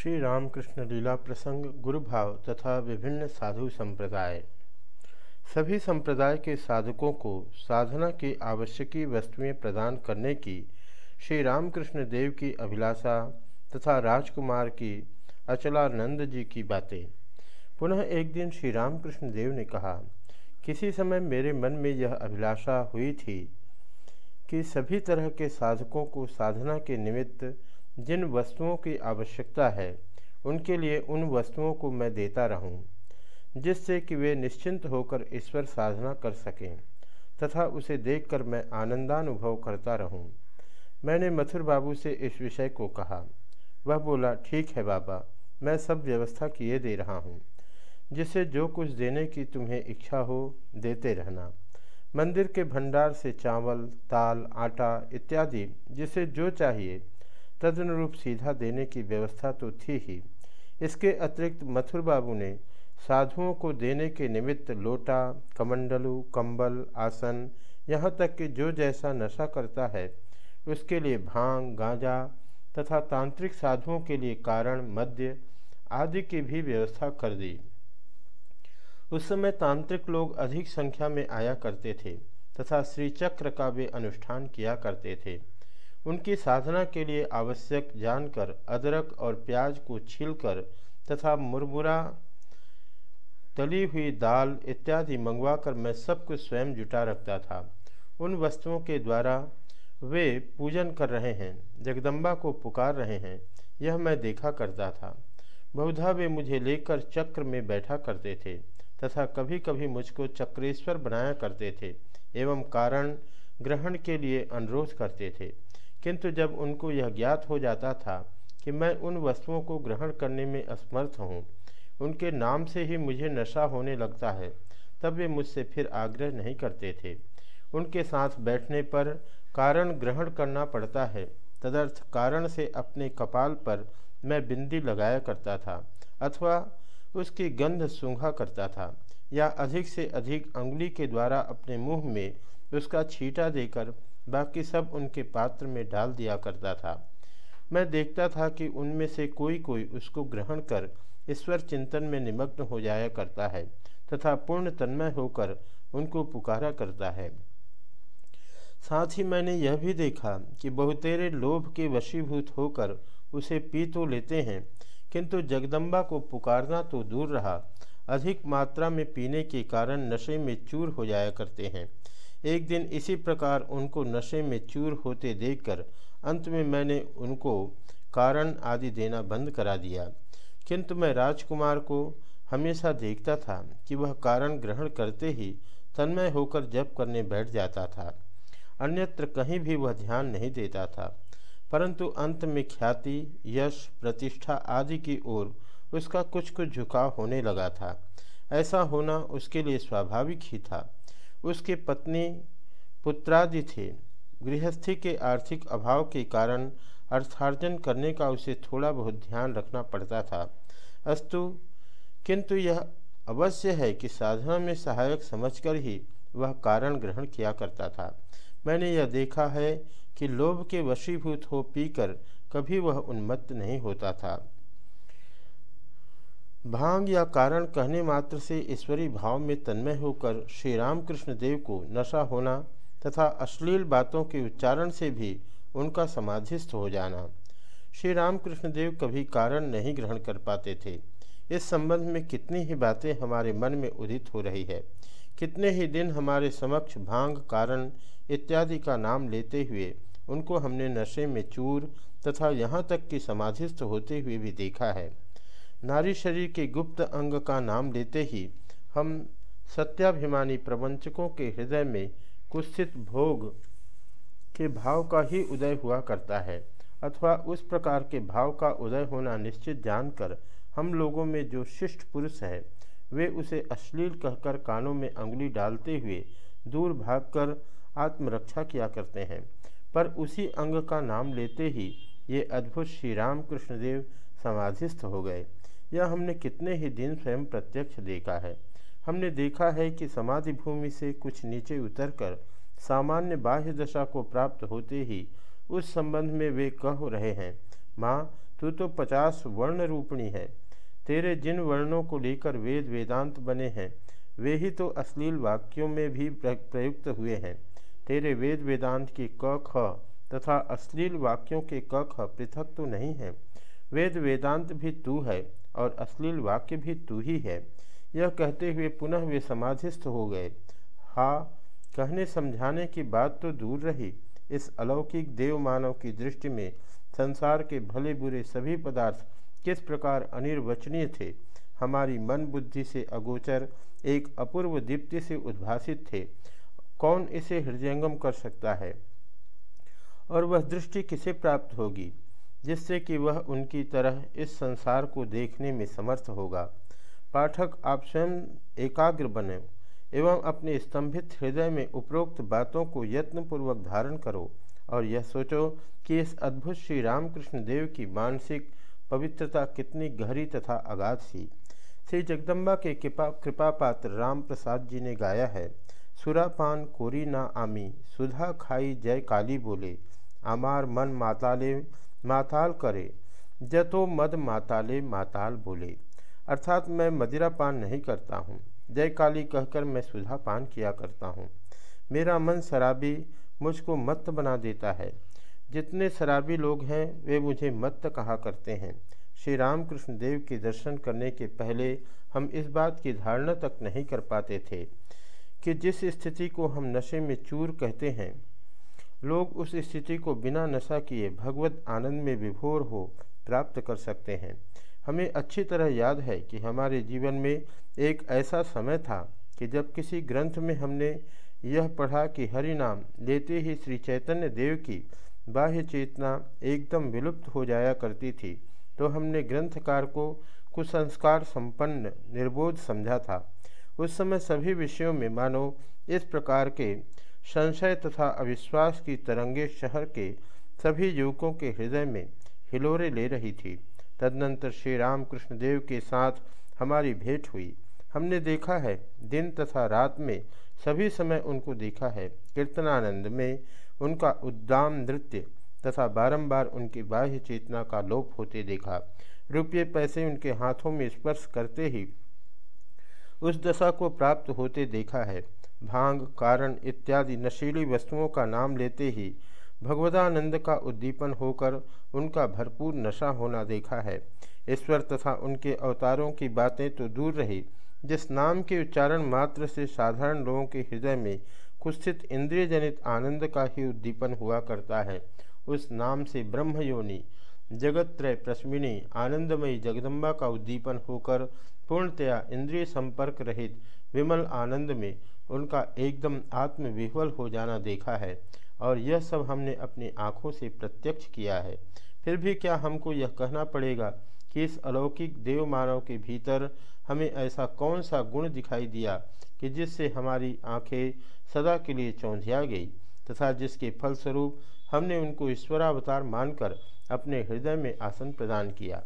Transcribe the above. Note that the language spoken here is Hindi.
श्री रामकृष्ण लीला प्रसंग गुरु भाव तथा विभिन्न साधु संप्रदाय। सभी संप्रदाय के साधकों को साधना की आवश्यकी वस्तुएँ प्रदान करने की, श्री रामकृष्ण देव की अभिलाषा तथा राजकुमार की अचलानंद जी की बातें। पुनः एक दिन श्री रामकृष्ण देव ने कहा, किसी समय मेरे मन में यह अभिलाषा हुई थी कि सभी तरह के साधकों को साधना के निमित्त जिन वस्तुओं की आवश्यकता है उनके लिए उन वस्तुओं को मैं देता रहूँ, जिससे कि वे निश्चिंत होकर ईश्वर साधना कर सकें तथा उसे देखकर मैं आनंदानुभव करता रहूँ। मैंने मथुर बाबू से इस विषय को कहा। वह बोला ठीक है बाबा मैं सब व्यवस्था किए दे रहा हूँ। जिससे जो कुछ देने की तुम्हें इच्छा हो देते रहना। मंदिर के भंडार से चावल दाल आटा इत्यादि जिसे जो चाहिए तदनुरूप सीधा देने की व्यवस्था तो थी ही। इसके अतिरिक्त मथुर बाबू ने साधुओं को देने के निमित्त लोटा, कमंडलू, कंबल, आसन, यहाँ तक कि जो जैसा नशा करता है, उसके लिए भाँग, गांजा तथा तांत्रिक साधुओं के लिए कारण मध्य आदि की भी व्यवस्था कर दी। उस समय तांत्रिक लोग अधिक संख्या में आया करते थे तथा श्री चक्र का वे अनुष्ठान किया करते थे। उनकी साधना के लिए आवश्यक जानकर, अदरक और प्याज को छीलकर तथा मुरमुरा, तली हुई दाल इत्यादि मंगवाकर मैं सब कुछ स्वयं जुटा रखता था। उन वस्तुओं के द्वारा वे पूजन कर रहे हैं, जगदम्बा को पुकार रहे हैं, यह मैं देखा करता था। बहुधा वे मुझे लेकर चक्र में बैठा करते थे तथा कभी कभी मुझको चक्रेश्वर बनाया करते थे एवं कारण ग्रहण के लिए अनुरोध करते थे। किंतु जब उनको यह ज्ञात हो जाता था कि मैं उन वस्तुओं को ग्रहण करने में असमर्थ हूँ, उनके नाम से ही मुझे नशा होने लगता है, तब वे मुझसे फिर आग्रह नहीं करते थे। उनके साथ बैठने पर कारण ग्रहण करना पड़ता है, तदर्थ कारण से अपने कपाल पर मैं बिंदी लगाया करता था, अथवा उसकी गंध सूंघा करता था, या अधिक से अधिक अंगुली के द्वारा अपने मुँह में उसका छीटा देकर बाकी सब उनके पात्र में डाल दिया करता था। मैं देखता था कि उनमें से कोई कोई उसको ग्रहण कर ईश्वर चिंतन में निमग्न हो जाया करता है तथा पूर्ण तन्मय होकर उनको पुकारा करता है। साथ ही मैंने यह भी देखा कि बहुतेरे लोभ के वशीभूत होकर उसे पी तो लेते हैं, किंतु जगदम्बा को पुकारना तो दूर रहा। अधिक मात्रा में पीने के कारण नशे में चूर हो जाया करते हैं। एक दिन इसी प्रकार उनको नशे में चूर होते देखकर अंत में मैंने उनको कारण आदि देना बंद करा दिया। किंतु मैं राजकुमार को हमेशा देखता था कि वह कारण ग्रहण करते ही तन्मय होकर जप करने बैठ जाता था। अन्यत्र कहीं भी वह ध्यान नहीं देता था। परंतु अंत में ख्याति, यश, प्रतिष्ठा आदि की ओर उसका कुछ कुछ झुकाव होने लगा था। ऐसा होना उसके लिए स्वाभाविक ही था। उसके पत्नी पुत्रादि थे। गृहस्थी के आर्थिक अभाव के कारण अर्थार्जन करने का उसे थोड़ा बहुत ध्यान रखना पड़ता था। अस्तु, किंतु यह अवश्य है कि साधना में सहायक समझकर ही वह कारण ग्रहण किया करता था। मैंने यह देखा है कि लोभ के वशीभूत हो पीकर कभी वह उन्मत्त नहीं होता था। भाँग या कारण कहने मात्र से ईश्वरी भाव में तन्मय होकर श्री रामकृष्ण देव को नशा होना तथा अश्लील बातों के उच्चारण से भी उनका समाधिस्थ हो जाना। श्री रामकृष्ण देव कभी कारण नहीं ग्रहण कर पाते थे। इस संबंध में कितनी ही बातें हमारे मन में उदित हो रही है। कितने ही दिन हमारे समक्ष भाँग, कारण इत्यादि का नाम लेते हुए उनको हमने नशे में चूर तथा यहाँ तक कि समाधिस्थ होते हुए भी देखा है। नारी शरीर के गुप्त अंग का नाम लेते ही हम सत्याभिमानी प्रवंचकों के हृदय में कुत्सित भोग के भाव का ही उदय हुआ करता है, अथवा उस प्रकार के भाव का उदय होना निश्चित जानकर हम लोगों में जो शिष्ट पुरुष है, वे उसे अश्लील कहकर कानों में अंगुली डालते हुए दूर भागकर आत्मरक्षा किया करते हैं। पर उसी अंग का नाम लेते ही ये अद्भुत श्री राम कृष्णदेव समाधिस्थ हो गए। यह हमने कितने ही दिन स्वयं प्रत्यक्ष देखा है? हमने देखा है कि समाधि भूमि से कुछ नीचे उतरकर सामान्य बाह्य दशा को प्राप्त होते ही उस संबंध में वे कह रहे हैं, माँ, तू तो पचास वर्ण रूपणी है। तेरे जिन वर्णों को लेकर वेद वेदांत बने हैं, वे ही तो अश्लील वाक्यों में भी प्रयुक्त हुए हैं। तेरे वेद वेदांत के क, ख तथा अश्लील वाक्यों के क, ख पृथक तो नहीं है। वेद वेदांत भी तू है। और अश्लील वाक्य भी तू ही है। यह कहते हुए पुनः वे समाधिस्थ हो गए। हा, कहने समझाने की बात तो दूर रही। इस अलौकिक देव मानव की दृष्टि में संसार के भले बुरे सभी पदार्थ किस प्रकार अनिर्वचनीय थे? हमारी मन बुद्धि से अगोचर एक अपूर्व दीप्ति से उद्भासित थे। कौन इसे हृदयंगम कर सकता है? और वह दृष्टि किसे प्राप्त होगी? जिससे कि वह उनकी तरह इस संसार को देखने में समर्थ होगा। पाठक, आप स्वयं एकाग्र बने एवं अपने स्तंभित हृदय में उपरोक्त बातों को यत्नपूर्वक धारण करो और यह सोचो कि इस अद्भुत श्री रामकृष्ण देव की मानसिक पवित्रता कितनी गहरी तथा अगाध थी श्री जगदम्बा के कृपा कृपा पात्र राम प्रसाद जी ने गाया है, सुरापान कोरी ना आमी, सुधा खाई जय काली बोले, आमार मन माताले माताल करे। जतो मद माताले माताल बोले। अर्थात मैं मदिरा पान नहीं करता हूँ। जय काली कहकर मैं सुधा पान किया करता हूँ। मेरा मन शराबी मुझको मत्त बना देता है। जितने शराबी लोग हैं, वे मुझे मत्त कहा करते हैं। श्री रामकृष्ण देव के दर्शन करने के पहले हम इस बात की धारणा तक नहीं कर पाते थे कि जिस स्थिति को हम नशे में चूर कहते हैं लोग उस स्थिति को बिना नशा किए भगवत आनंद में विभोर हो प्राप्त कर सकते हैं। हमें अच्छी तरह याद है कि हमारे जीवन में एक ऐसा समय था कि जब किसी ग्रंथ में हमने यह पढ़ा कि हरि नाम लेते ही श्री चैतन्य देव की बाह्य चेतना एकदम विलुप्त हो जाया करती थी तो हमने ग्रंथकार को कुसंस्कार संपन्न, निर्बोध समझा था। उस समय सभी विषयों में मानो इस प्रकार के संशय तथा अविश्वास की तरंगे शहर के सभी युवकों के हृदय में हिलोरे ले रही थी। तदनंतर श्री रामकृष्ण देव के साथ हमारी भेंट हुई। हमने देखा है, दिन तथा रात में सभी समय उनको देखा है। कीर्तनानंद में उनका उद्दाम नृत्य तथा बारंबार उनकी बाह्य चेतना का लोप होते देखा। रुपये पैसे उनके हाथों में स्पर्श करते ही उस दशा को प्राप्त होते देखा है। भाँग, कारण इत्यादि नशीली वस्तुओं का नाम लेते ही भगवदानंद का उद्दीपन होकर उनका भरपूर नशा होना देखा है। ईश्वर तथा उनके अवतारों की बातें तो दूर रही, जिस नाम के उच्चारण मात्र से साधारण लोगों के हृदय में कुत्सित इंद्रिय जनित आनंद का ही उद्दीपन हुआ करता है, उस नाम से ब्रह्म ब्रह्मयोनि जगत्रय प्रश्मिनी, आनंदमयी जगदम्बा का उद्दीपन होकर पूर्णतया इंद्रिय संपर्क रहित विमल आनंद में उनका एकदम आत्मविह्वल हो जाना देखा है और यह सब हमने अपनी आँखों से प्रत्यक्ष किया है। फिर भी क्या हमको यह कहना पड़ेगा कि इस अलौकिक देव मानव के भीतर हमें ऐसा कौन सा गुण दिखाई दिया कि जिससे हमारी आँखें सदा के लिए चौंधिया गई तथा जिसके फलस्वरूप हमने उनको ईश्वरावतार मानकर अपने हृदय में आसन प्रदान किया?